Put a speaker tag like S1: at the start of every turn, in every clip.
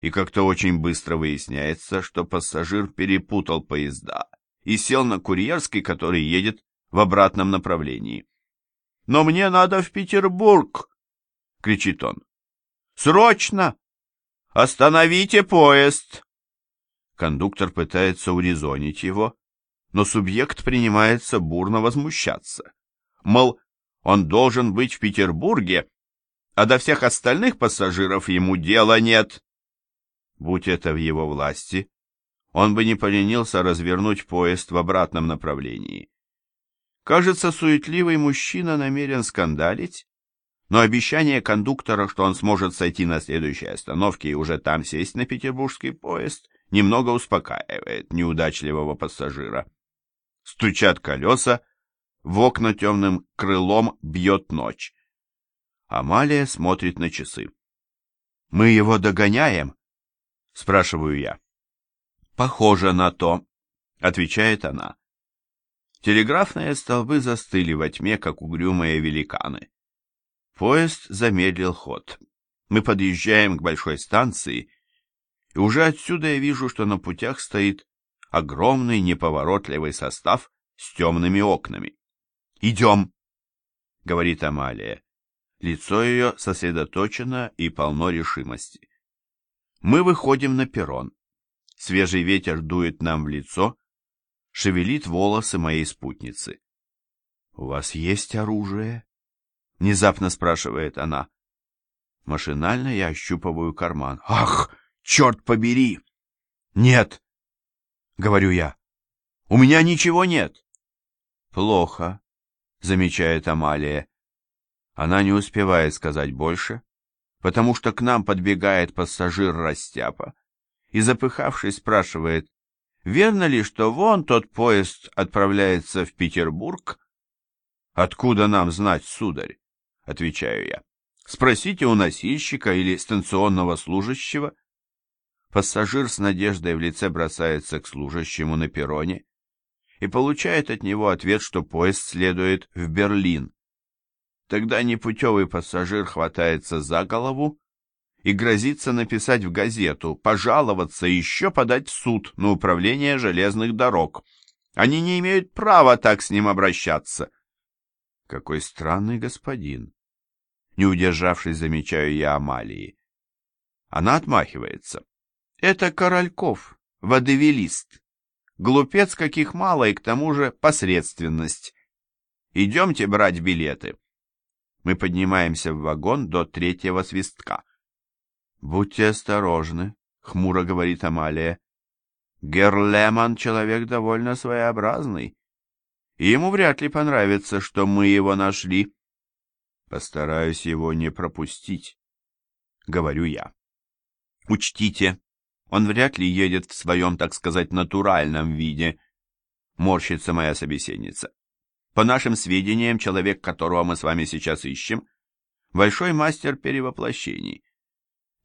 S1: и как-то очень быстро выясняется, что пассажир перепутал поезда и сел на курьерский, который едет в обратном направлении. «Но мне надо в Петербург!» — кричит он. «Срочно! Остановите поезд!» Кондуктор пытается урезонить его, но субъект принимается бурно возмущаться. Мол, он должен быть в Петербурге, а до всех остальных пассажиров ему дела нет. Будь это в его власти, он бы не поленился развернуть поезд в обратном направлении. Кажется, суетливый мужчина намерен скандалить, но обещание кондуктора, что он сможет сойти на следующей остановке и уже там сесть на петербургский поезд, немного успокаивает неудачливого пассажира. Стучат колеса, в окна темным крылом бьет ночь. Амалия смотрит на часы. «Мы его догоняем?» — спрашиваю я. «Похоже на то», — отвечает она. Телеграфные столбы застыли во тьме, как угрюмые великаны. Поезд замедлил ход. Мы подъезжаем к большой станции, и уже отсюда я вижу, что на путях стоит огромный неповоротливый состав с темными окнами. «Идем!» — говорит Амалия. Лицо ее сосредоточено и полно решимости. Мы выходим на перрон. Свежий ветер дует нам в лицо, шевелит волосы моей спутницы. «У вас есть оружие?» — внезапно спрашивает она. Машинально я ощупываю карман. «Ах, черт побери!» «Нет!» — говорю я. «У меня ничего нет!» «Плохо», — замечает Амалия. Она не успевает сказать больше, потому что к нам подбегает пассажир Растяпа и, запыхавшись, спрашивает, верно ли, что вон тот поезд отправляется в Петербург? Откуда нам знать, сударь? Отвечаю я. Спросите у носильщика или станционного служащего. Пассажир с надеждой в лице бросается к служащему на перроне и получает от него ответ, что поезд следует в Берлин. Тогда непутевый пассажир хватается за голову и грозится написать в газету, пожаловаться и еще подать в суд на управление железных дорог. Они не имеют права так с ним обращаться. Какой странный господин. Не удержавшись, замечаю я Амалии. Она отмахивается. Это Корольков, водевелист. Глупец каких мало и к тому же посредственность. Идемте брать билеты. Мы поднимаемся в вагон до третьего свистка. «Будьте осторожны», — хмуро говорит Амалия. «Герлеман человек довольно своеобразный, и ему вряд ли понравится, что мы его нашли». «Постараюсь его не пропустить», — говорю я. «Учтите, он вряд ли едет в своем, так сказать, натуральном виде», — морщится моя собеседница. «По нашим сведениям, человек, которого мы с вами сейчас ищем, большой мастер перевоплощений»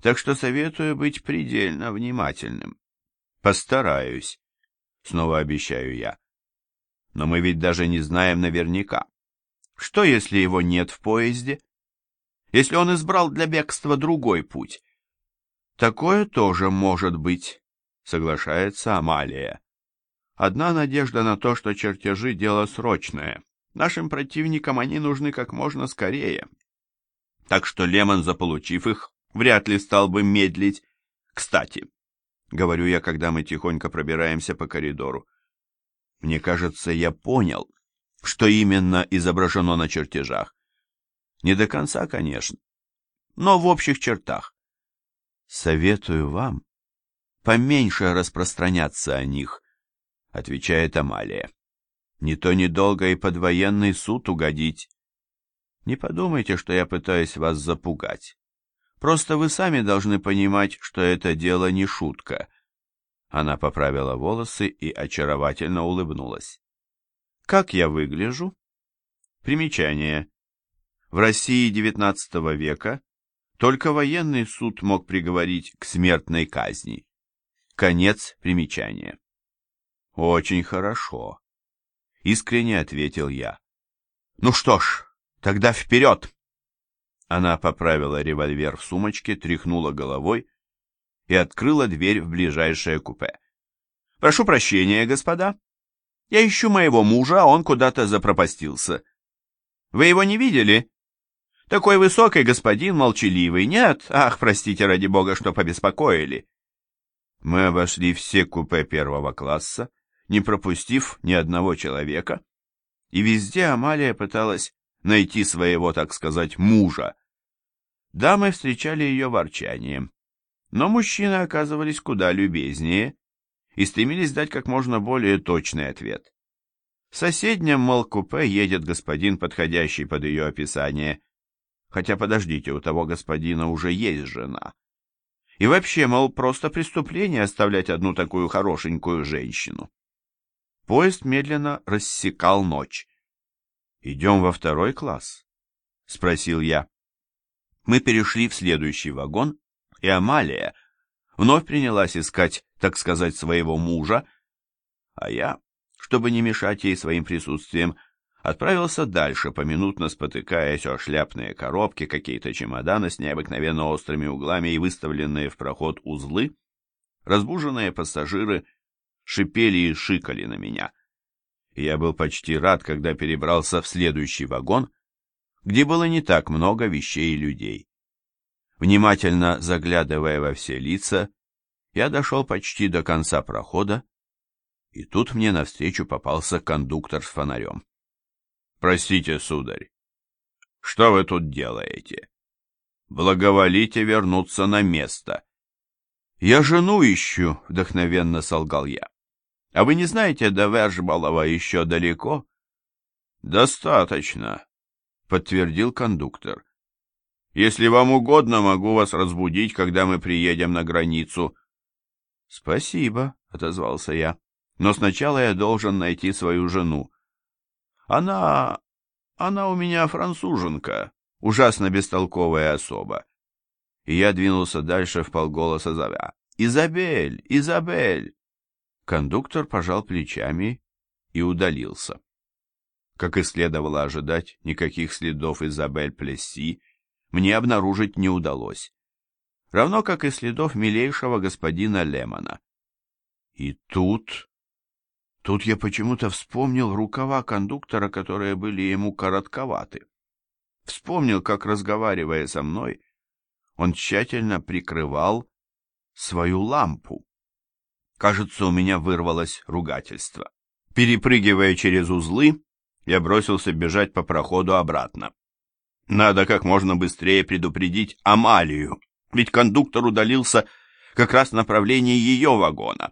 S1: так что советую быть предельно внимательным. Постараюсь, снова обещаю я. Но мы ведь даже не знаем наверняка. Что, если его нет в поезде? Если он избрал для бегства другой путь? Такое тоже может быть, соглашается Амалия. Одна надежда на то, что чертежи — дело срочное. Нашим противникам они нужны как можно скорее. Так что Лемон, заполучив их, вряд ли стал бы медлить. Кстати, говорю я, когда мы тихонько пробираемся по коридору, мне кажется, я понял, что именно изображено на чертежах. Не до конца, конечно, но в общих чертах. Советую вам поменьше распространяться о них, отвечает Амалия. Не то недолго и под военный суд угодить. Не подумайте, что я пытаюсь вас запугать. Просто вы сами должны понимать, что это дело не шутка. Она поправила волосы и очаровательно улыбнулась. Как я выгляжу? Примечание. В России XIX века только военный суд мог приговорить к смертной казни. Конец примечания. Очень хорошо. Искренне ответил я. Ну что ж, тогда вперед! Она поправила револьвер в сумочке, тряхнула головой и открыла дверь в ближайшее купе. «Прошу прощения, господа. Я ищу моего мужа, а он куда-то запропастился. Вы его не видели?» Такой высокий господин, молчаливый. Нет? Ах, простите, ради бога, что побеспокоили. Мы обошли все купе первого класса, не пропустив ни одного человека, и везде Амалия пыталась найти своего, так сказать, мужа. Дамы встречали ее ворчанием, но мужчины оказывались куда любезнее и стремились дать как можно более точный ответ. В соседнем, мол, купе едет господин, подходящий под ее описание, хотя подождите, у того господина уже есть жена. И вообще, мол, просто преступление оставлять одну такую хорошенькую женщину. Поезд медленно рассекал ночь. «Идем во второй класс?» — спросил я. Мы перешли в следующий вагон, и Амалия вновь принялась искать, так сказать, своего мужа, а я, чтобы не мешать ей своим присутствием, отправился дальше, поминутно спотыкаясь о шляпные коробки, какие-то чемоданы с необыкновенно острыми углами и выставленные в проход узлы. Разбуженные пассажиры шипели и шикали на меня. Я был почти рад, когда перебрался в следующий вагон, где было не так много вещей и людей. Внимательно заглядывая во все лица, я дошел почти до конца прохода, и тут мне навстречу попался кондуктор с фонарем. «Простите, сударь, что вы тут делаете? Благоволите вернуться на место». «Я жену ищу», — вдохновенно солгал я. «А вы не знаете, до Вержбалова еще далеко?» «Достаточно», — подтвердил кондуктор. «Если вам угодно, могу вас разбудить, когда мы приедем на границу». «Спасибо», — отозвался я. «Но сначала я должен найти свою жену. Она... она у меня француженка, ужасно бестолковая особа. И я двинулся дальше в полголоса зовя. «Изабель! Изабель!» Кондуктор пожал плечами и удалился. Как и следовало ожидать, никаких следов Изабель Плесси мне обнаружить не удалось. Равно как и следов милейшего господина Лемона. И тут Тут я почему-то вспомнил рукава кондуктора, которые были ему коротковаты. Вспомнил, как, разговаривая со мной, он тщательно прикрывал свою лампу. Кажется, у меня вырвалось ругательство. Перепрыгивая через узлы, я бросился бежать по проходу обратно. Надо как можно быстрее предупредить Амалию, ведь кондуктор удалился как раз в направлении ее вагона.